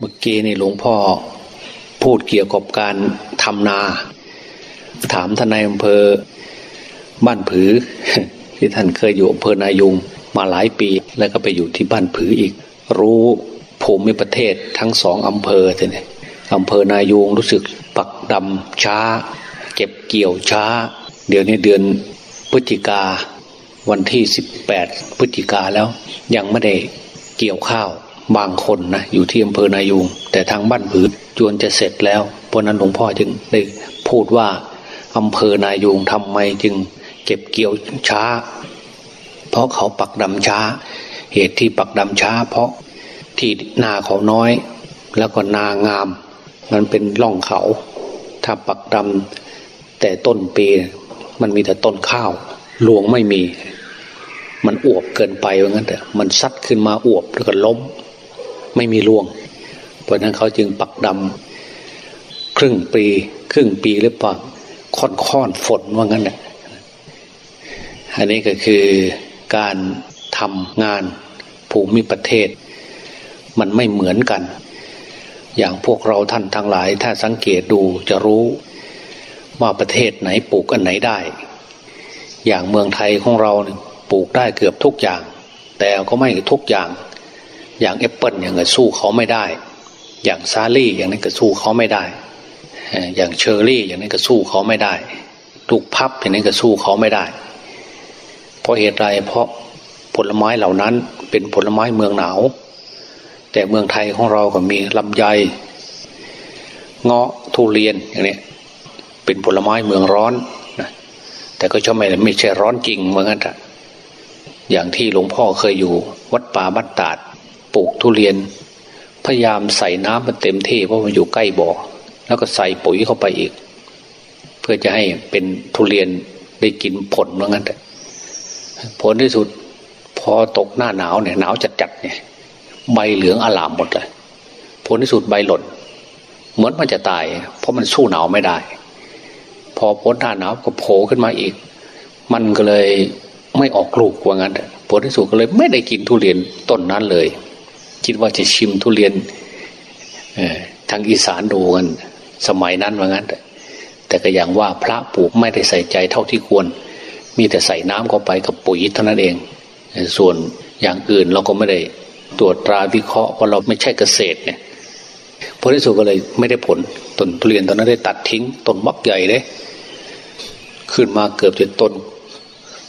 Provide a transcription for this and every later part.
เมื่อกี้นี่หลวงพ่อพูดเกี่ยวกับการทำนา ถามทนายอำเภอบ้านผือ ที่ท่านเคยอยู่อำเภอนายุงมาหลายปี แล้วก็ไปอยู่ที่บ้านผืออีก รู้ภูมิประเทศทั้งสองอำเภอเนี่ยอำเภอนายุงรู้สึกปักดำช้า เก็บเกี่ยวช้า เดี๋ยวนี้เดือนพฤศจิกาวันที่สิบแปดพฤศจิกาแล้วยังไม่ได้เกี่ยวข้าว บางคนนะอยู่ที่อำเภอนายูงแต่ทางบ้านผือจวนจะเสร็จแล้วเพราะนั้นหลวงพ่อจึงได้พูดว่าอำเภอนายูงทำไมจึงเก็บเกี่ยวช้า เพราะเขาปักดำช้า เหตุที่ปักดำช้า เพราะที่นาเขาน้อย แล้วก็นางาม มันเป็นร่องเขา ถ้าปักดำแต่ต้นปีมันมีแต่ต้นข้าวหลวงไม่มี มันอวบเกินไปว่างั้นแต่มันซัดขึ้นมาอวบแล้วก็ล้ม ไม่มีร่วง เพราะนั้นเขาจึงปักดำครึ่งปี ครึ่งปีหรือเปล่าค่อนค่อนฝนว่างั้นแหละอันนี้ก็คือการทำงานภูมิประเทศ มันไม่เหมือนกัน อย่างพวกเราท่านทั้งหลาย ถ้าสังเกตดูจะรู้ว่าประเทศไหนปลูกอันไหนได้ อย่างเมืองไทยของเราปลูกได้เกือบทุกอย่าง แต่ก็ไม่ทุกอย่าง อย่างแอปเปิลอย่างนี้สู้เขาไม่ได้ อย่างซาลี่อย่างนี้ก็สู้เขาไม่ได้ อย่างเชอร์รี่อย่างนี้ก็สู้เขาไม่ได้ลูกพลับอย่างนี้ก็สู้เขาไม่ได้ เพราะเหตุไรเพราะผลไม้เหล่านั้นเป็นผลไม้เมืองหนาว แต่เมืองไทยของเราก็มีลำไยเงาะทุเรียนอย่างนี้เป็นผลไม้เมืองร้อนนะแต่ก็ชอบไม่ไม่ใช่ร้อนจริงเหมือนกันอะอย่างที่หลวงพ่อเคยอยู่วัดป่าบ้านตาด ปลูกทุเรียน พยายามใส่น้ำมันเต็มที่เพราะมันอยู่ใกล้บ่อ แล้วก็ใส่ปุ๋ยเข้าไปอีก เพื่อจะให้เป็นทุเรียนได้กินผลเหมือนกันผลที่สุด พอตกหน้าหนาวเนี่ยหนาวจัดๆเนี่ยใบเหลืองอลามหมดเลยผลที่สุดใบหล่นเหมือนมันจะตาย เพราะมันสู้หนาวไม่ได้ พอพ้นหน้าหนาวก็โผล่ขึ้นมาอีก มันก็เลยไม่ออกลูกว่างั้นผลที่สุดก็เลยไม่ได้กินทุเรียนต้นนั้นเลย คิดว่าจะชิมทุเรียนทางอีสานดูกัน สมัยนั้นว่างั้น แต่ก็อย่างว่าพระปลูกไม่ได้ใส่ใจเท่าที่ควร มีแต่ใส่น้ำเข้าไปกับปุ๋ยเท่านั้นเอง ส่วนอย่างอื่นเราก็ไม่ได้ตรวจตราวิเคราะห์เพราะเราไม่ใช่เกษตรเนี่ยผลที่สุดก็เลยไม่ได้ผลต้นทุเรียนตอนนั้นได้ตัดทิ้งต้นมักใหญ่เลยขึ้นมาเกือบจะต้น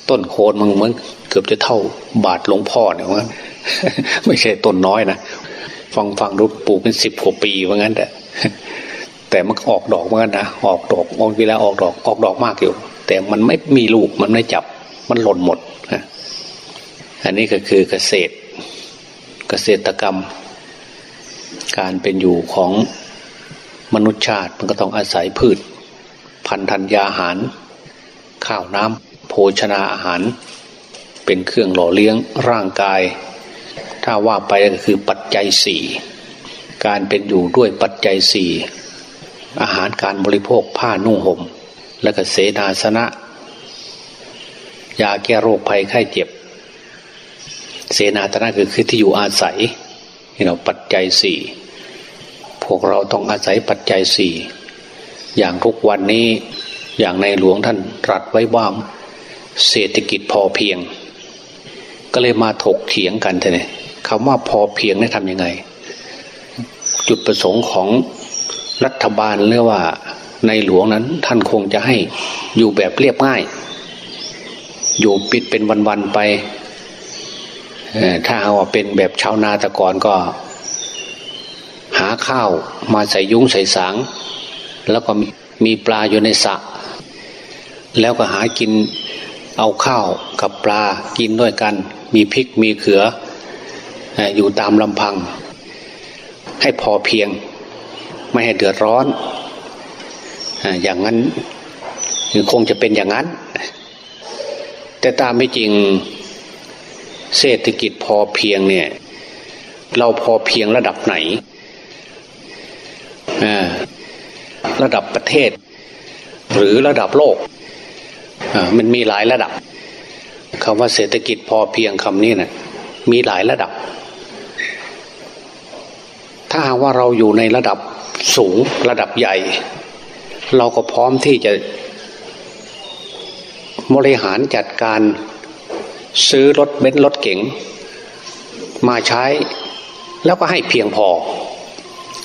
ต้นโคนมันเหมือนเกือบจะเท่าบาทหลวงพ่อเนี่ยว่า ไม่ใช่ต้นน้อยนะฟังฟังรูปลูกเป็นสิบกว่าปีว่างั้นแต่แต่มันออกดอกเหมือนกันนะออกดอกออกเวลาออกดอกออกดอกมากอยู่ แต่มันไม่มีลูกมันไม่จับมันหล่นหมดอันนี้ก็คือเกษตร เกษตรกรรม การเป็นอยู่ของมนุษยชาติมันก็ต้องอาศัยพืช พันธัญญาหาร ข้าวน้ำโภชนาอาหาร เป็นเครื่องหล่อเลี้ยงร่างกาย ถ้าว่าไปก็คือปัจจัยสี่การเป็นอยู่ด้วยปัจจัยสี่อาหารการบริโภคผ้านุ่งหม่ม และก็เสนาสนะ ยาแก้โรคภัยไข้เจ็บ เสนาสนะคือคือที่อยู่อาศัยนี่เราปัจจัยสี่พวกเราต้องอาศัยปัจจัยสี่อย่างทุกวันนี้อย่างในหลวงท่านตรัสไว้ว่าเศรษฐกิจพอเพียง ก็เลยมาถกเถียงกันเท่นี่ คำว่าพอเพียงนี่ทำยังไง จุดประสงค์ของรัฐบาลเรียกว่าในหลวงนั้น ท่านคงจะให้อยู่แบบเรียบง่าย อยู่ปิดเป็นวันๆไปถ้าเอาว่าเป็นแบบชาวนาตะกอนก็ หาข้าวมาใส่ยุ้งใส่สาง แล้วก็มีปลาอยู่ในสระแล้วก็หากินเอาข้าวกับปลากินด้วยกัน มีพริกมีเขือ อยู่ตามลำพัง ให้พอเพียง ไม่ให้เดือดร้อน อย่างนั้นคงจะเป็นอย่างนั้น แต่ตามไม่จริงเศรษฐกิจพอเพียงเนี่ย เราพอเพียงระดับไหนระดับประเทศ หรือระดับโลกมันมีหลายระดับคำว่าเศรษฐกิจพอเพียงคำนี้นะ่ะมีหลายระดับาถ้าว่าเราอยู่ในระดับสูงระดับใหญ่ เราก็พร้อมที่จะบริหารจัดการซื้อรถเบนซ์รถเก๋งมาใช้ แล้วก็ให้เพียงพอ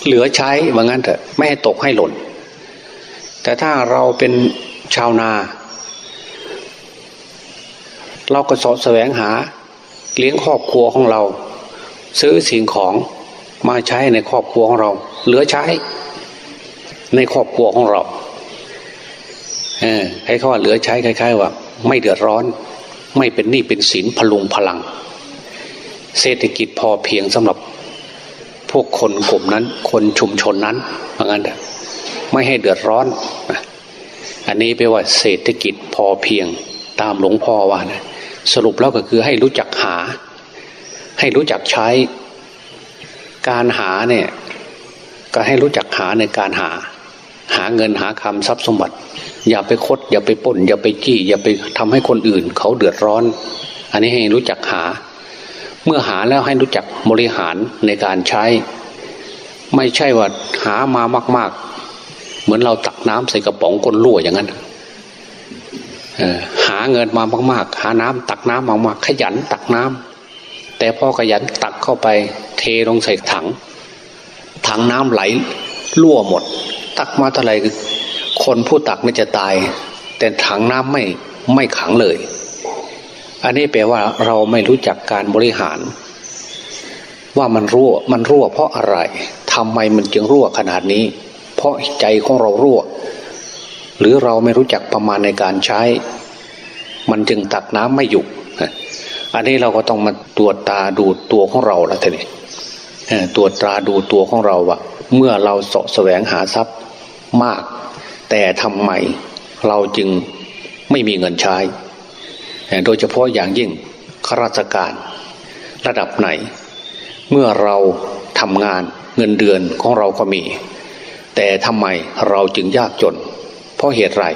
เหลือใช้ว่างั้นเถอะไม่ให้ตกให้หล่น แต่ถ้าเราเป็นชาวนา เราก็สอดแสวงหา เลี้ยงครอบครัวของเรา ซื้อสิ่งของ มาใช้ในครอบครัวของเรา เหลือใช้ ในครอบครัวของเราเออให้เขาว่าเหลือใช้คล้ายๆว่า ไม่เดือดร้อน ไม่เป็นหนี้เป็นสินพลุงพลัง เศรษฐกิจพอเพียงสำหรับพวกคนกลุ่มนั้น คนชุมชนนั้นเพราะงั้นไม่ให้เดือดร้อนอันนี้แปลว่าเศรษฐกิจพอเพียงตามหลวงพ่อว่านะสรุปแล้วก็คือให้รู้จักหา ให้รู้จักใช้ การหาเนี่ยก็ให้รู้จักหาในการหา หาเงินหาคำทรัพย์สมบัติ อย่าไปคด อย่าไปป่น อย่าไปจี้อย่าไปทำให้คนอื่น เขาเดือดร้อน อันนี้ให้รู้จักหา เมื่อหาแล้วให้รู้จักบริหารในการใช้ ไม่ใช่ว่าหามามาก ๆ เหมือนเราตักน้ำใส่กระป๋องก้นรั่วอย่างนั้นหาเงินมามาก ๆ หาน้ำตักน้ำมากๆขยันตักน้ำ แต่พ่อขยันตักเข้าไป เทลงใส่ถัง ถังน้ำไหลรั่วหมด ตักมาเท่าไรคนผู้ตักไม่จะตาย แต่ถังน้ำไม่ไม่ขังเลย อันนี้แปลว่าเราไม่รู้จักการบริหาร ว่ามันรั่วมันรั่ว เพราะอะไรทำไมมันจึงรั่วขนาดนี้ เพราะใจของเรารั่ว หรือเราไม่รู้จักประมาณในการใช้ มันจึงตักน้ำไม่อยู่ อันนี้เราก็ต้องมาตรวจตาดูตัวของเราแล้วทีนี้ตรวจตาดูตัวของเราว่าเมื่อเราสะแสวงหาทรัพย์มาก แต่ทำไมเราจึงไม่มีเงินใช้ โดยเฉพาะอย่างยิ่งข้าราชการระดับไหน เมื่อเราทำงานเงินเดือนของเราก็มี แต่ทำไมเราจึงยากจน เพราะเหตุไร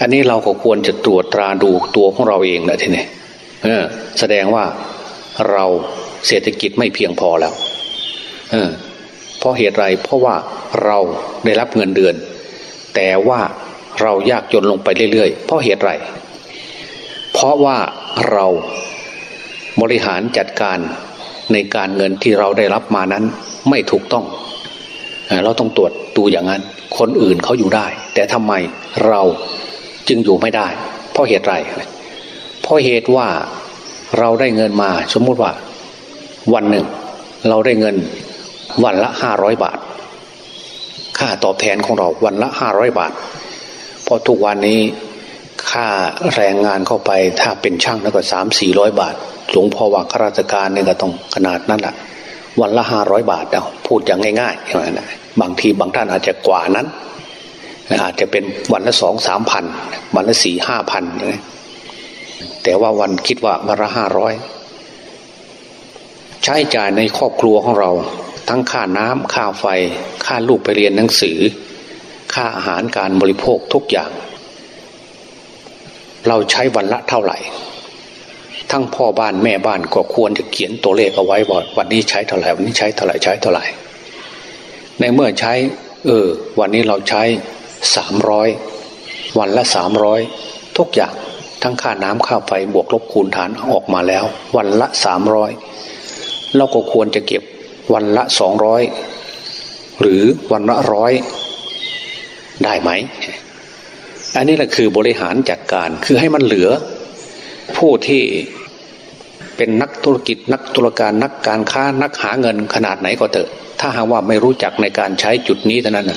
อันนี้เราก็ควรจะตรวจตราดูตัวของเราเองนะทีนี้ แสดงว่าเราเศรษฐกิจไม่เพียงพอแล้วเออเพราะเหตุไรเพราะว่าเราได้รับเงินเดือน แต่ว่าเรายากจนลงไปเรื่อยๆ เพราะเหตุไร เพราะว่าเราบริหารจัดการในการเงินที่เราได้รับมานั้นไม่ถูกต้อง เราต้องตรวจดูอย่างนั้น คนอื่นเขาอยู่ได้ แต่ทำไมเราจึงอยู่ไม่ได้ เพราะเหตุไร เพราะเหตุว่าเราได้เงินมาสมมุติว่า วันหนึ่ง เราได้เงินวันละห้าร้อยบาท ค่าตอบแทนของเราวันละห้าร้อยบาท เพอทุกวันนี้ค่าแรงงานเข้าไปถ้าเป็นช่างแล้วก็สามสี่ร้อยบาท หลวงพ่อว่าข้าราชการเนี่ยก็ต้องขนาดนั้นแหละวันละห้าร้อยบาทเอาพูดอย่างง่ายๆอย่างนั้นบางทีบางท่านอาจจะกว่านั้น อาจจะเป็นวันละสองสามพันวันละสี่ห้าพัน แต่ว่าวันคิดว่าวันละห้าร้อยใช้จ่ายในครอบครัวของเรา ทั้งค่าน้ำค่าไฟ ค่าลูกไปเรียนหนังสือ ค่าอาหารการบริโภคทุกอย่าง เราใช้วันละเท่าไหร่ ทั้งพ่อบ้านแม่บ้านก็ควรจะเขียนตัวเลขเอาไว้ว่าวันนี้ใช้เท่าไหร่วันนี้ใช้เท่าไหร่ใช้เท่าไหร่ ในเมื่อใช้ เออ วันนี้เราใช้สามร้อยวันละสามร้อยทุกอย่าง ทั้งค่าน้ำค่าไฟบวกลบคูณฐานออกมาแล้ว วันละสามร้อยเราก็ควรจะเก็บวันละสองร้อยหรือวันละร้อยได้ไหม อันนี้แหละคือบริหารจัดการคือให้มันเหลือ ผู้ที่เป็นนักธุรกิจนักธุรการนักการค้านักหาเงินขนาดไหนก็เถอะ ถ้าหากว่าไม่รู้จักในการใช้จุดนี้เท่านั้น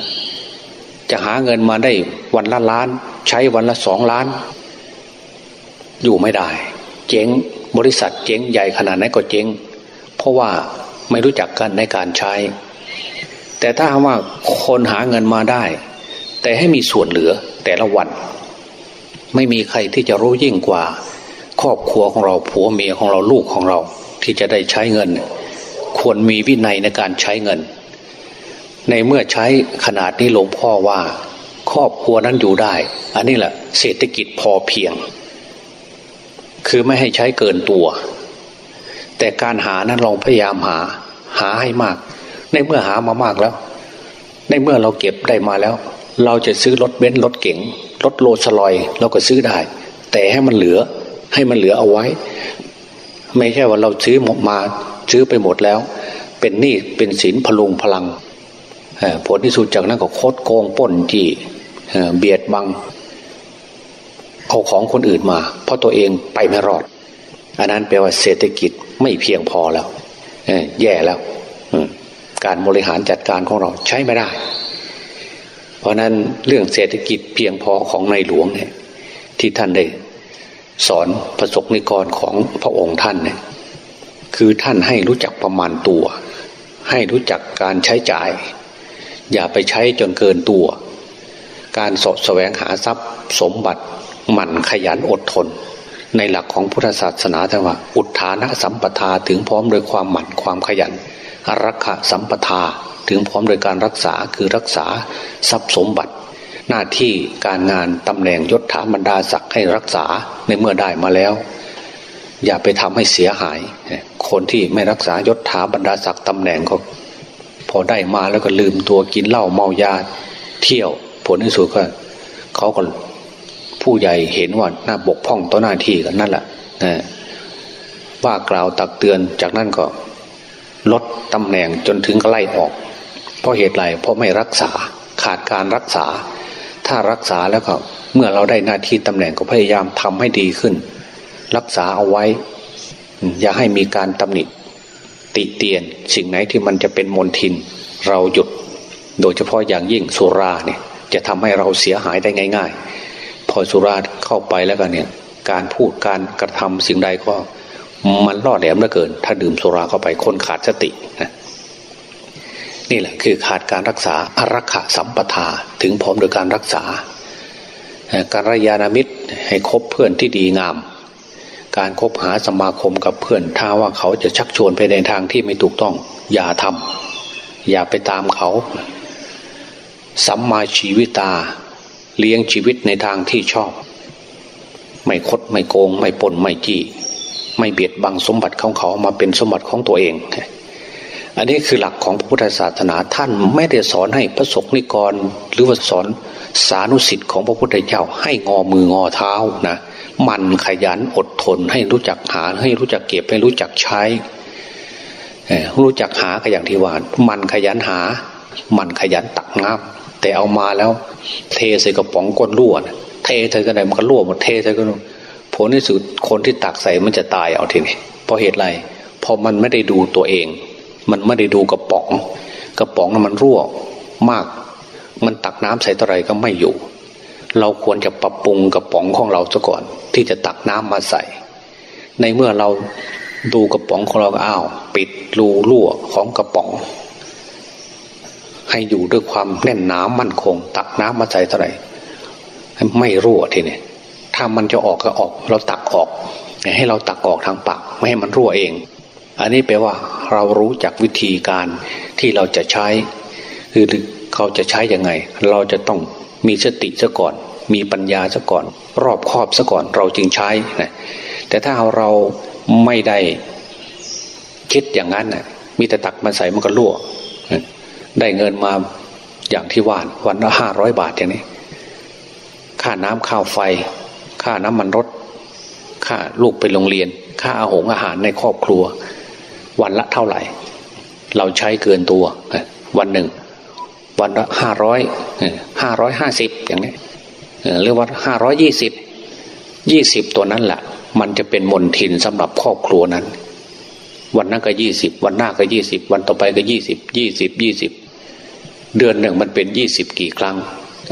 จะหาเงินมาได้วันละล้าน ใช้วันละสองล้าน อยู่ไม่ได้ เจ๊งบริษัทเจ๊งใหญ่ขนาดไหนก็เจ๊ง เพราะว่าไม่รู้จักกันในการใช้ แต่ถ้าว่าคนหาเงินมาได้ แต่ให้มีส่วนเหลือแต่ละวัน ไม่มีใครที่จะรู้ยิ่งกว่า ครอบครัวของเราผัวเมียของเราลูกของเรา ที่จะได้ใช้เงิน ควรมีวินัยในการใช้เงิน ในเมื่อใช้ขนาดนี้หลวงพ่อว่า ครอบครัวนั้นอยู่ได้ อันนี้แหละเศรษฐกิจพอเพียง คือไม่ให้ใช้เกินตัว แต่การหานั้นลองพยายามหา หาให้มาก ในเมื่อหามามากแล้ว ในเมื่อเราเก็บได้มาแล้ว เราจะซื้อรถเบนซ์รถเก๋งรถโลสลอยเราก็ซื้อได้ แต่ให้มันเหลือ ให้มันเหลือเอาไว้ ไม่ใช่ว่าเราซื้อหมดมาซื้อไปหมดแล้ว เป็นหนี้เป็นสินพลุงพลังผลที่สุดจากนั้นก็โคดโกงป้นจีเบียดบัง เอาของคนอื่นมา เพราะตัวเองไปไม่รอด อันนั้นแปลว่าเศรษฐกิจไม่เพียงพอแล้วแย่แล้วการบริหารจัดการของเราใช้ไม่ได้ เพราะนั้นเรื่องเศรษฐกิจเพียงพอของในหลวงเนี่ยที่ท่านได้สอนประสบนิกรของพระองค์ท่านเนี่ยคือท่านให้รู้จักประมาณตัว ให้รู้จักการใช้จ่าย อย่าไปใช้จนเกินตัว การสดแสวงหาทรัพย์สมบัติ หมั่นขยันอดทน ในหลักของพุทธศาสนาแต่ว่า อุทานะสัมปทาถึงพร้อมโดยความหมั่นความขยันรักษาสัมปทาถึงพร้อมโดยการรักษาคือรักษาทรัพย์สมบัติ หน้าที่การงานตำแหน่งยศถาบรรดาศักดิ์ให้รักษาในเมื่อได้มาแล้ว อย่าไปทำให้เสียหาย คนที่ไม่รักษายศถาบรรดาศักดิ์ตำแหน่งก็พอได้มาแล้วก็ลืมตัวกินเหล้าเมายาเที่ยว ผลที่สุดก็เขาก็ ผู้ใหญ่เห็นว่าหน้าบกพร่องต่อหน้าที่กันนั่นแหละว่ากล่าวตักเตือนจากนั้นก็ ลดตำแหน่งจนถึงไล่ออก เพราะเหตุไรเพราะไม่รักษาขาดการรักษา ถ้ารักษาแล้วก็เมื่อเราได้หน้าที่ตำแหน่งก็พยายามทำให้ดีขึ้น รักษาเอาไว้ อย่าให้มีการตำหนิติเตียน สิ่งไหนที่มันจะเป็นมลทิน เราหยุด โดยเฉพาะอย่างยิ่งสุราเนี่ยจะทำให้เราเสียหายได้ง่าย ๆ พอสุราเข้าไปแล้วกันเนี่ย การพูดการกระทำสิ่งใดก็ มันล่อแหลมเหลือเกิน ถ้าดื่มสุราเข้าไปคนขาดสตินะนี่แหละคือขาดการรักษาอารักขาสัมปทาถึงพร้อมโดยการรักษา การยานามิตรให้คบเพื่อนที่ดีงาม การคบหาสมาคมกับเพื่อนถ้าว่าเขาจะชักชวนไปในทางที่ไม่ถูกต้อง อย่าทำอย่าไปตามเขาสัมมาชีวิตา เลี้ยงชีวิตในทางที่ชอบ ไม่คดไม่โกง ไม่ปนไม่จี้ ไม่เบียดบังสมบัติของเขามาเป็นสมบัติของตัวเอง อันนี้คือหลักของพระพุทธศาสนาท่านไม่ได้สอนให้พระสงฆ์นิกร หรือว่าสอนสานุสิทธิ์ของพระพุทธเจ้า ให้งอมืองอเท้านะมันขยันอดทนให้รู้จักหาให้รู้จักเก็บให้รู้จักใช้รู้จักหาก็อย่างที่ว่ามันขยันหา มันขยันตักน้ำ แต่เอามาแล้ว เทใส่กระป๋องก้นรั่วเทใส่กระไดมันก็รั่วหมดเทใส่ก็ผลที่สุดคนที่ตักใส่มันจะตายเอาทีนี้เพราะเหตุไรเพราะมันไม่ได้ดูตัวเอง มันไม่ได้ดูกระป๋อง กระป๋องนั้นมันรั่วมาก มันตักน้ำใส่ต่อไรก็ไม่อยู่ เราควรจะปรับปรุงกระป๋องของเราซะก่อน ที่จะตักน้ำมาใส่ ในเมื่อเราดูกระป๋องของเราอ้าว ปิดรูรั่วของกระป๋อง ให้อยู่ด้วยความแน่นน้ำมั่นคง ตักน้ำมาใส่เท่าไรไม่รั่วทีนี้ถ้ามันจะออกก็ออก เราตักออกให้เราตักออกทางปากไม่ให้มันรั่วเอง อันนี้แปลว่าเรารู้จักวิธีการที่เราจะใช้ คือเขาจะใช้ยังไง เราจะต้องมีสติซะก่อน มีปัญญาซะก่อน รอบครอบซะก่อนเราจึงใช้นะแต่ถ้าเราไม่ได้คิดอย่างนั้นนะมีแต่ตักมาใส่มันก็รั่ว ได้เงินมาอย่างที่ว่านวันละห้าร้อยบาทอย่างนี้ ค่าน้ำข้าวไฟ ค่าน้ำมันรถ ค่าลูกไปโรงเรียน ค่าอาหงอาหารในครอบครัว วันละเท่าไหร่ เราใช้เกินตัว วันหนึ่ง วันละห้าร้อยห้าร้อยห้าสิบอย่างนี้เรียกว่าห้าร้อยยี่สิบยี่สิบตัวนั้นแหละมันจะเป็นมนทินสำหรับครอบครัวนั้น วันนั้นก็ยี่สิบวันหน้าก็ยี่สิบวันต่อไปก็ยี่สิบยี่สิบยี่สิบ เดือนหนึ่งมันเป็นยี่สิบกี่ครั้ง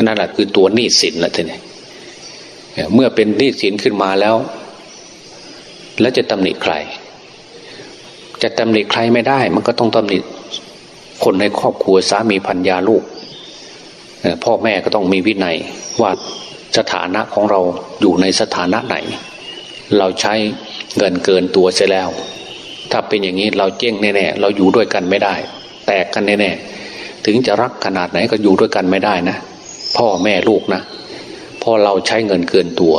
นั่นแหละคือตัวหนี้สินละทีนี้เมื่อเป็นหนี้สินขึ้นมาแล้ว แล้วจะตำหนิใคร จะตำหนิใครไม่ได้ มันก็ต้องตำหนิคนในครอบครัวสามีพันยาลูกพ่อแม่ก็ต้องมีวินัยว่าสถานะของเราอยู่ในสถานะไหน เราใช้เงินเกินตัวเสียแล้ว ถ้าเป็นอย่างนี้เราเจ๊งแน่ๆเราอยู่ด้วยกันไม่ได้ แตกกันแน่ๆ ถึงจะรักขนาดไหนก็อยู่ด้วยกันไม่ได้นะพ่อแม่ลูกนะพอเราใช้เงินเกินตัว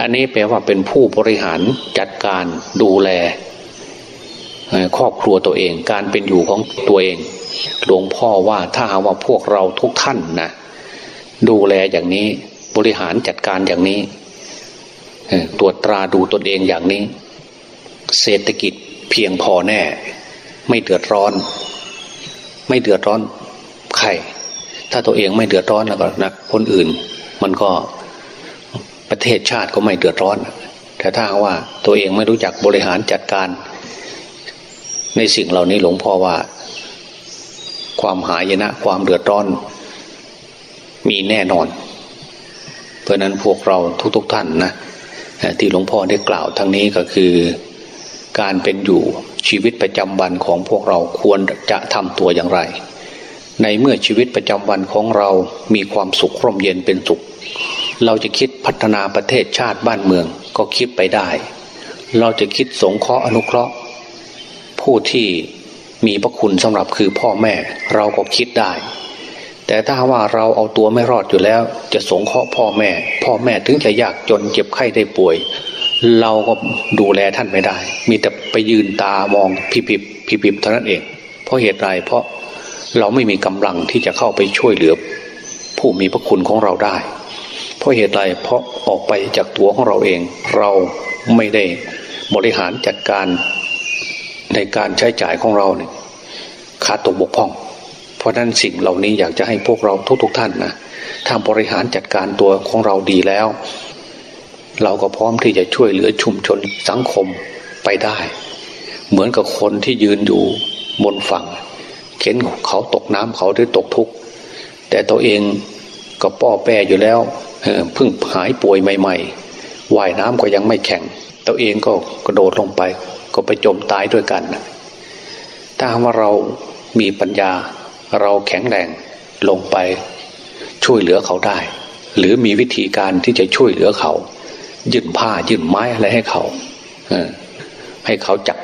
อันนี้แปลว่าเป็นผู้บริหารจัดการดูแลครอบครัวตัวเองการเป็นอยู่ของตัวเอง หลวงพ่อว่าถ้าหาว่าพวกเราทุกท่านนะดูแลอย่างนี้บริหารจัดการอย่างนี้ตรวจตราดูตนเองอย่างนี้ เศรษฐกิจเพียงพอแน่ ไม่เดือดร้อน ไม่เดือดร้อน ใคร ถ้าตัวเองไม่เดือดร้อนแล้วก็นะคนอื่น มันก็ประเทศชาติก็ไม่เดือดร้อน แต่ถ้าว่าตัวเองไม่รู้จักบริหารจัดการ ในสิ่งเหล่านี้หลวงพ่อว่า ความหายนะ ความเดือดร้อน มีแน่นอน เพราะนั้นพวกเราทุกๆทท่านนะที่หลวงพ่อได้กล่าวทั้งนี้ก็คือการเป็นอยู่ชีวิตประจำวันของพวกเราควรจะทำตัวอย่างไร ในเมื่อชีวิตประจำวันของเรามีความสุขร่มเย็นเป็นสุข เราจะคิดพัฒนาประเทศชาติบ้านเมืองก็คิดไปได้ เราจะคิดสงเคราะห์อนุเคราะห์ ผู้ที่มีพระคุณสำหรับคือพ่อแม่เราก็คิดได้ แต่ถ้าว่าเราเอาตัวไม่รอดอยู่แล้ว จะสงเคราะห์พ่อแม่ พ่อแม่ถึงจะยากจนเจ็บไข้ได้ป่วย เราก็ดูแลท่านไม่ได้ มีแต่ไปยืนตามองพิบพิบพิบเท่านั้นเอง เพราะเหตุไรเพราะ เราไม่มีกำลังที่จะเข้าไปช่วยเหลือ ผู้มีพระคุณของเราได้ เพราะเหตุไรเพราะออกไปจากตัวของเราเอง เราไม่ได้บริหารจัดการในการใช้จ่ายของเราเนี่ยขาดตกบกพร่อง เพราะนั้นสิ่งเหล่านี้อยากจะให้พวกเราทุกๆทท่านนะถ้าบริหารจัดการตัวของเราดีแล้ว เราก็พร้อมที่จะช่วยเหลือชุมชนสังคมไปได้ เหมือนกับคนที่ยืนอยู่บนฝั่ง เข็นเขาตกน้ำเขาได้ตกทุกข์แต่ตัวเองก็ป้อแป้อยู่แล้วเพิ่งหายป่วยใหม่ๆว่ายน้ำก็ยังไม่แข็ง ตัวเองก็กระโดดลงไป ก็ไปจมตายด้วยกันถ้าว่าเรามีปัญญา เราแข็งแรงลงไป ช่วยเหลือเขาได้ หรือมีวิธีการที่จะช่วยเหลือเขา ยื่นผ้ายื่นไม้อะไรให้เขาให้เขาจับ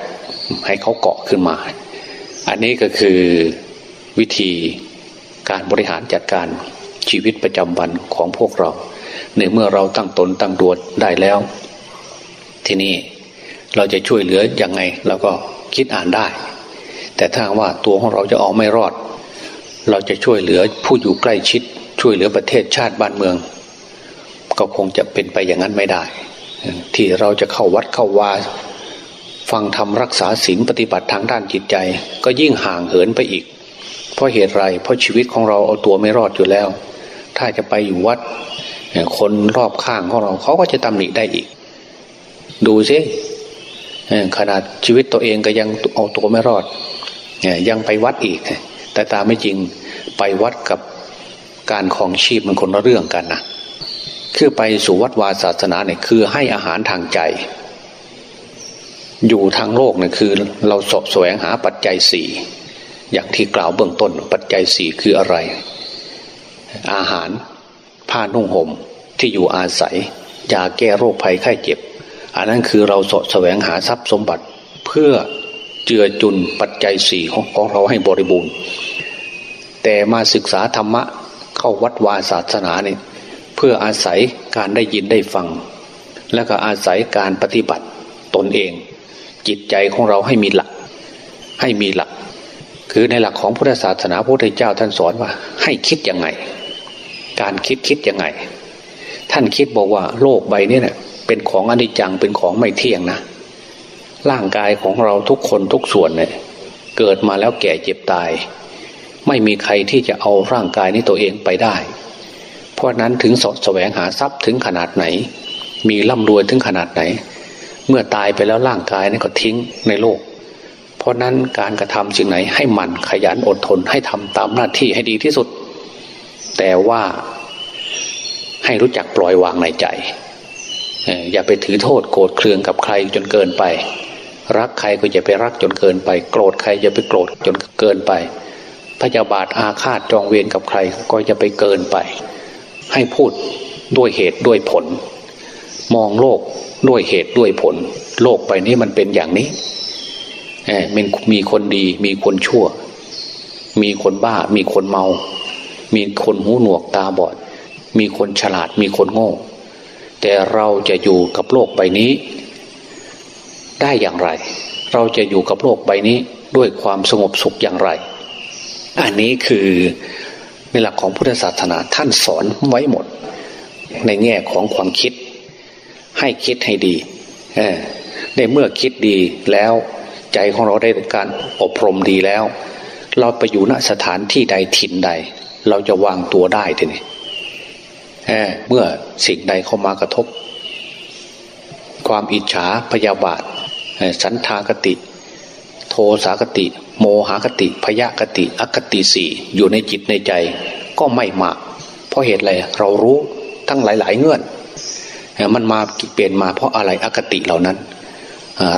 ให้เขาเกาะขึ้นมา อันนี้ก็คือวิธีการบริหารจัดการชีวิตประจำวันของพวกเราในเมื่อเราตั้งตนตั้งตัวได้แล้ว ทีนี้เราจะช่วยเหลืออยังไงเราก็คิดอ่านได้ แต่ถ้าว่าตัวของเราจะออกไม่รอด เราจะช่วยเหลือผู้อยู่ใกล้ชิด ช่วยเหลือประเทศชาติบ้านเมือง ก็คงจะเป็นไปอย่างนั้นไม่ได้ ที่เราจะเข้าวัดเข้าวา ฟังธรรมรักษาศีลปฏิบัติทางด้านจิตใจ ก็ยิ่งห่างเหินไปอีก เพราะเหตุไรเพราะชีวิตของเราเอาตัวไม่รอดอยู่แล้ว ถ้าจะไปอยู่วัดคนรอบข้างของเราเขาก็จะตำหนิได้อีก ดูสิขนาดชีวิตตัวเองก็ยังเอาตัวไม่รอดยังไปวัดอีก แต่ตามไม่จริงไปวัดกับการของชีพมันคนละเรื่องกันนะคือไปสู่วัดวาศาสนาเนี่ยคือให้อาหารทางใจ อยู่ทางโลกเนี่ยคือ เราสอบแสวงหาปัจจัยสี่อย่างที่กล่าวเบื้องต้น ปัจจัยสี่คืออะไร อาหารผ้านุ่งห่มที่อยู่อาศัยยาแก้โรคภัยไข้เจ็บ อันนั้นคือเราสะแสวงหาทรัพย์สมบัติเพื่อเจือจุนปัจจัยสี่ของของเราให้บริบูรณ์ แต่มาศึกษาธรรมะเข้าวัดวาศาสนาเนี่ยเพื่ออาศัยการได้ยินได้ฟัง และก็อาศัยการปฏิบัติตนเอง จิตใจของเราให้มีหลัก ให้มีหลัก คือในหลักของพุทธศาสนาพระพุทธเจ้าท่านสอนว่า ให้คิดยังไง การคิดคิดยังไง ท่านคิดบอกว่าโลกใบนี้เนะ่ยเป็นของอนิจจังเป็นของไม่เที่ยงนะร่างกายของเราทุกคนทุกส่วนเนี่ยเกิดมาแล้วแก่เจ็บตาย ไม่มีใครที่จะเอาร่างกายนี้ตัวเองไปได้ เพราะนั้นถึงสดแสวงหาทรัพย์ถึงขนาดไหน มีร่ำรวยถึงขนาดไหน เมื่อตายไปแล้วร่างกายนี่ก็ทิ้งในโลก เพราะนั้นการกระทำสิ่งไหนให้มันขยันอดทนให้ทำตามหน้าที่ให้ดีที่สุด แต่ว่าให้รู้จักปล่อยวางในใจ อย่าไปถือโทษโกรธเคืองกับใครจนเกินไป รักใครก็อย่าไปรักจนเกินไป โกรธใครอย่าไปโกรธจนเกินไป พยาบาทอาฆาตจองเวรกับใครก็จะไปเกินไป ให้พูดด้วยเหตุด้วยผล มองโลก ด้วยเหตุด้วยผล โลกไปนี้มันเป็นอย่างนี้มันมีคนดี มีคนชั่ว มีคนบ้า มีคนเมา มีคนหูหนวกตาบอด มีคนฉลาด มีคนโง่ แต่เราจะอยู่กับโลกใบนี้ ได้อย่างไร เราจะอยู่กับโลกใบนี้ด้วยความสงบสุขอย่างไร อันนี้คือในหลักของพุทธศาสนาท่านสอนไว้หมด ในแง่ของความคิด ให้คิดให้ดีในเมื่อคิดดีแล้วใจของเราได้การอบรมดีแล้ว เราไปอยู่ณสถานที่ใดถิ่นใด เราจะวางตัวได้ทีนี้เมื่อสิ่งใดเข้ามากระทบ ความอิจฉาพยาบาทสันทากติ โทสากติ โมหากติ พยากติอกติสี่อยู่ในจิตในใจก็ไม่มาก เพราะเหตุอะไรเรารู้ทั้งหลาย ๆ เงื่อน มันมาเปลี่ยนมาเพราะอะไรอกติเหล่านั้น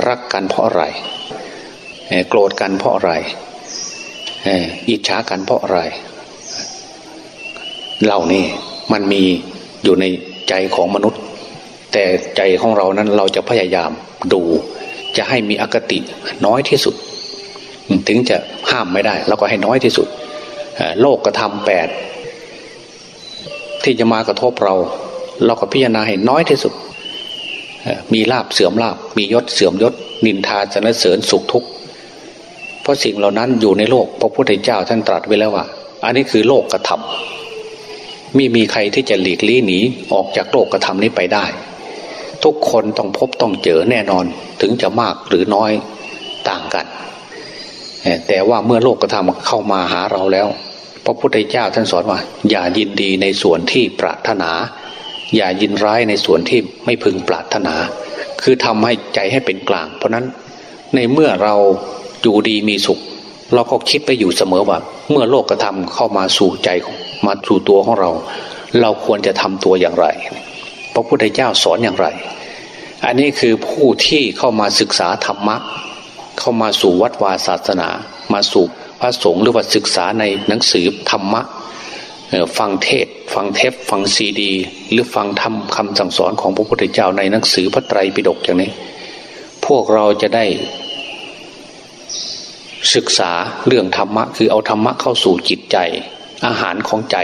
รักกันเพราะอะไรโกรธกันเพราะอะไรอิจฉากันเพราะอะไรเหล่านี้มันมีอยู่ในใจของมนุษย์ แต่ใจของเรานั้นเราจะพยายามดู จะให้มีอคติน้อยที่สุด ถึงจะห้ามไม่ได้เราก็ให้น้อยที่สุด โลกกระทำแปดที่จะมากระทบเรา เราก็พิจารณาให้น้อยที่สุด มีลาบเสื่อมลาบ มียศเสื่อมยศ นินทาจะนเสริญสุขทุกข์เพราะสิ่งเหล่านั้นอยู่ในโลก พระพุทธเจ้าท่านตรัสไว้แล้วว่า อันนี้คือโลกกระทำมีมีใครที่จะหลีกลี่หนีออกจากโลกกระทำนี้ไปได้ ทุกคนต้องพบต้องเจอแน่นอนถึงจะมากหรือน้อยต่างกัน แต่ว่าเมื่อโลกกระทำเข้ามาหาเราแล้ว พระพุทธเจ้าท่านสอนว่า อย่ายินดีในส่วนที่ปรารถนา อย่ายินร้ายในส่วนที่ไม่พึงปรารถนา คือทำให้ใจให้เป็นกลาง เพราะนั้นในเมื่อเราอยู่ดีมีสุข เราก็คิดไปอยู่เสมอว่า เมื่อโลกกระทำเข้ามาสู่ใจมาสู่ตัวของเรา เราควรจะทำตัวอย่างไร พระพุทธเจ้าสอนอย่างไร อันนี้คือผู้ที่เข้ามาศึกษาธรรมะ เข้ามาสู่วัดวาศาสนา มาสู่พระสงฆ์หรือว่าศึกษาในหนังสือธรรมะ ฟังเทศ ฟังเทปฟังซีดี หรือฟังธรรมคำสั่งสอนของพระพุทธเจ้าในหนังสือพระไตรปิฎกอย่างนี้ พวกเราจะได้ ศึกษาเรื่องธรรมะ คือเอาธรรมะเข้าสู่จิตใจ อาหารของใจ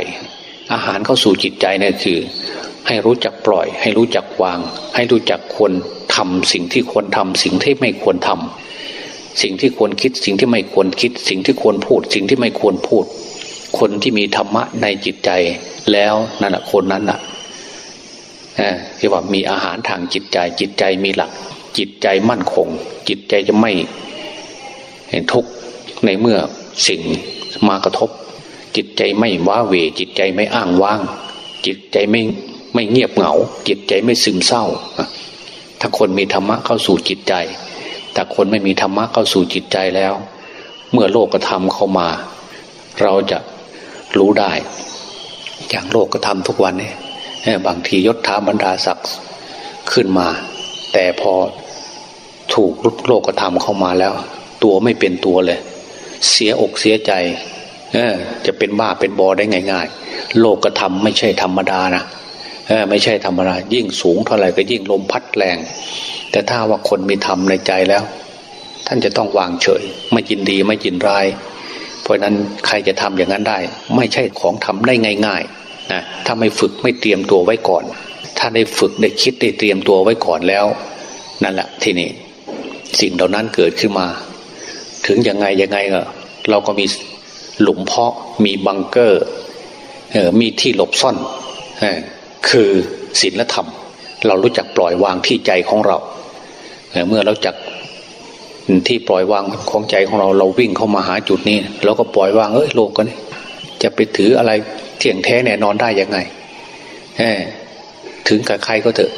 อาหารเข้าสู่จิตใจนี่คือ ให้รู้จักปล่อย ให้รู้จักวาง ให้รู้จักควรทำสิ่งที่ควรทำสิ่งที่ไม่ควรทำสิ่งที่ควรคิดสิ่งที่ไม่ควรคิด สิ่งที่ควรพูด สิ่งที่ไม่ควรพูด คนที่มีธรรมะในจิตใจแล้วนั่นแหะคนนั้นน่ะที่ว่ามีอาหารทางจิตใจ จิตใจมีหลัก จิตใจมั่นคง จิตใจจะไม่ทุกข์ในเมื่อสิ่งมากระทบ จิตใจไม่ว้าเว จิตใจไม่อ้างว้าง จิตใจไม่ไม่เงียบเหงา จิตใจไม่ซึมเศร้า ถ้าคนมีธรรมะเข้าสู่จิตใจ แต่คนไม่มีธรรมะเข้าสู่จิตใจแล้ว เมื่อโลกธรรมเข้ามา เราจะ รู้ได้ อย่างโลกธรรมทุกวันนี้บางทียศถาบรรดาศักดิ์ขึ้นมา แต่พอถูกรุดโลกธรรมเข้ามาแล้ว ตัวไม่เป็นตัวเลย เสียอกเสียใจอจะเป็นบ้าเป็นบอได้ง่าย ๆ โลกธรรมไม่ใช่ธรรมดานะไม่ใช่ธรรมดายิ่งสูงเท่าไหร่ก็ยิ่งลมพัดแรง แต่ถ้าว่าคนมีธรรมในใจแล้ว ท่านจะต้องวางเฉย ไม่ยินดีไม่ยินร้าย ราะนั้นใครจะทำอย่างนั้นได้ ไม่ใช่ของทำได้ง่ายๆนะถ้าไม่ฝึกไม่เตรียมตัวไว้ก่อน ถ้าได้ฝึกได้คิดได้เตรียมตัวไว้ก่อนแล้ว นั่นแหละทีนี้สิ่งเหล่านั้นเกิดขึ้นมา ถึงยังไงยังไงเราก็มีหลุมเพาะมีบังเกอร์มีที่หลบซ่อนคือศีลธรรม เรารู้จักปล่อยวางที่ใจของเรา เมื่อเราจัก ที่ปล่อยวางของใจของเราเราวิ่งเข้ามาหาจุดนี้เราก็ปล่อยวางเอ้ยโลกกันจะไปถืออะไรเที่ยงแท้แน่นอนได้ยังไงถึงกับใครก็เถอะ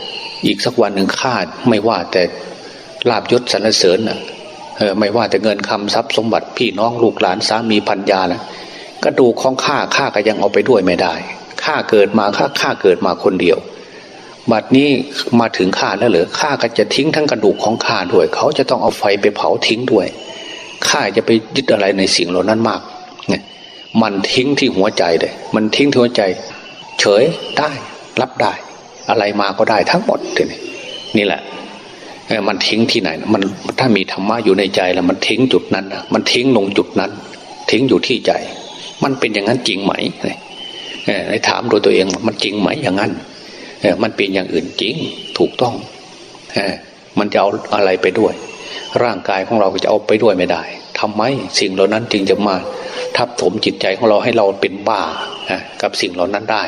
อีกสักวันหนึ่งคาดไม่ว่าแต่ลาบยศสรรเสริญนะไม่ว่าแต่เงินคำทรัพย์สมบัติพี่น้องลูกหลานสามีพันยานะกระดูกของข้าข้าก็ยังเอาไปด้วยไม่ได้ข้าเกิดมาข้าข้าเกิดมาคนเดียว บัดนี้มาถึงข้าแล้วเหรอข้าก็จะทิ้งทั้งกระดูกของข้าด้วย เขาจะต้องเอาไฟไปเผาทิ้งด้วยข้าจะไปยึดอะไรในสิ่งเหล่านั้นมากเนี่ยมันทิ้งที่หัวใจเลย มันทิ้งที่หัวใจ เฉยได้รับได้ อะไรมาก็ได้ทั้งหมดนี่นี่แหละมันทิ้งที่ไหน มันถ้ามีธรรมะอยู่ในใจแล้ว มันทิ้งจุดนั้นนะมันทิ้งลงจุดนั้น ทิ้งอยู่ที่ใจ มันเป็นอย่างนั้นจริงไหมในถามโดยตัวเองมันจริงไหมอย่างนั้น มันเป็นอย่างอื่นจริงถูกต้องมันจะเอาอะไรไปด้วย ร่างกายของเราก็จะเอาไปด้วยไม่ได้ทำไมสิ่งเหล่านั้นจึงจะมาทับถมจิตใจของเราให้เราเป็นบ้ากับสิ่งเหล่านั้นได้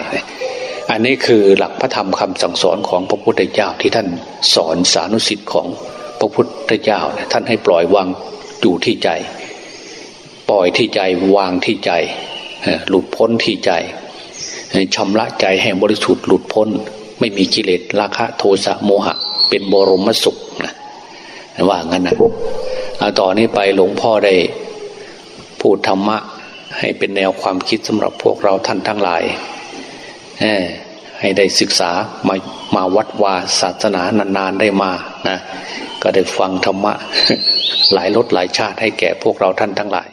อันนี้คือหลักพระธรรมคำสั่งสอนของพระพุทธเจ้าที่ท่านสอนสานุสิทธิ์ของพระพุทธเจ้าท่านให้ปล่อยวางอยู่ที่ใจ ปล่อยที่ใจวางที่ใจหลุดพ้นที่ใจชำระใจแห่งบริสุทธิ์หลุดพ้น ไม่มีกิเลสราคะโทสะโมหะ เป็นบรมสุขนะว่างั้นนะต่อนนี้ไปหลวงพ่อได้พูดธรรมะ ให้เป็นแนวความคิดสำหรับพวกเราท่านทั้งหลายให้ได้ศึกษามามาวัดวาศาสนานานๆได้มานะก็ได้ฟังธรรมะ หลายรสหลายชาติให้แก่พวกเราท่านทั้งหลาย